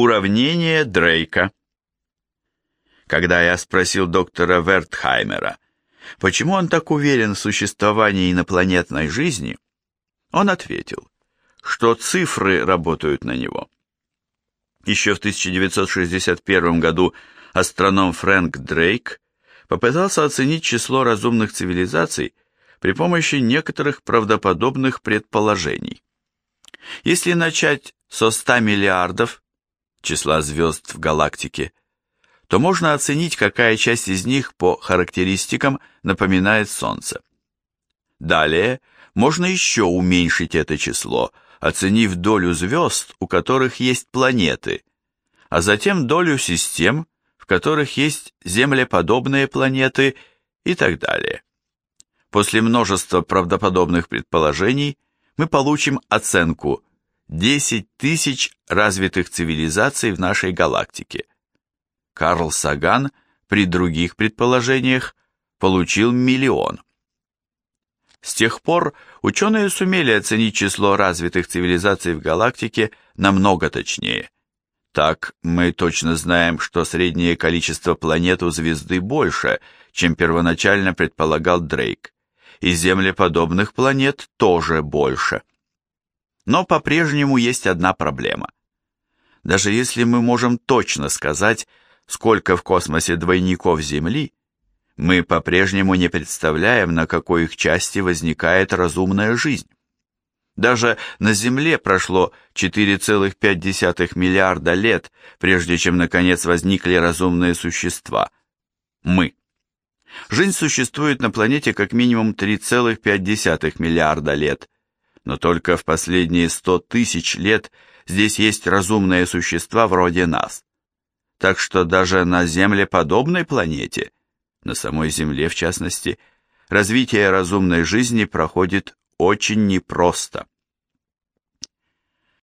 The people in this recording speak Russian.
Уравнение Дрейка. Когда я спросил доктора Вертхаймера, почему он так уверен в существовании инопланетной жизни, он ответил, что цифры работают на него. Еще в 1961 году астроном Фрэнк Дрейк попытался оценить число разумных цивилизаций при помощи некоторых правдоподобных предположений. Если начать со 100 миллиардов числа звезд в галактике, то можно оценить, какая часть из них по характеристикам напоминает Солнце. Далее можно еще уменьшить это число, оценив долю звезд, у которых есть планеты, а затем долю систем, в которых есть землеподобные планеты и так далее. После множества правдоподобных предположений мы получим оценку 10 тысяч развитых цивилизаций в нашей галактике. Карл Саган при других предположениях получил миллион. С тех пор ученые сумели оценить число развитых цивилизаций в галактике намного точнее. Так, мы точно знаем, что среднее количество планет у звезды больше, чем первоначально предполагал Дрейк, и землеподобных планет тоже больше. Но по-прежнему есть одна проблема. Даже если мы можем точно сказать, сколько в космосе двойников Земли, мы по-прежнему не представляем, на какой их части возникает разумная жизнь. Даже на Земле прошло 4,5 миллиарда лет, прежде чем наконец возникли разумные существа. Мы. Жизнь существует на планете как минимум 3,5 миллиарда лет, но только в последние сто тысяч лет здесь есть разумные существа вроде нас. Так что даже на землеподобной планете, на самой Земле в частности, развитие разумной жизни проходит очень непросто.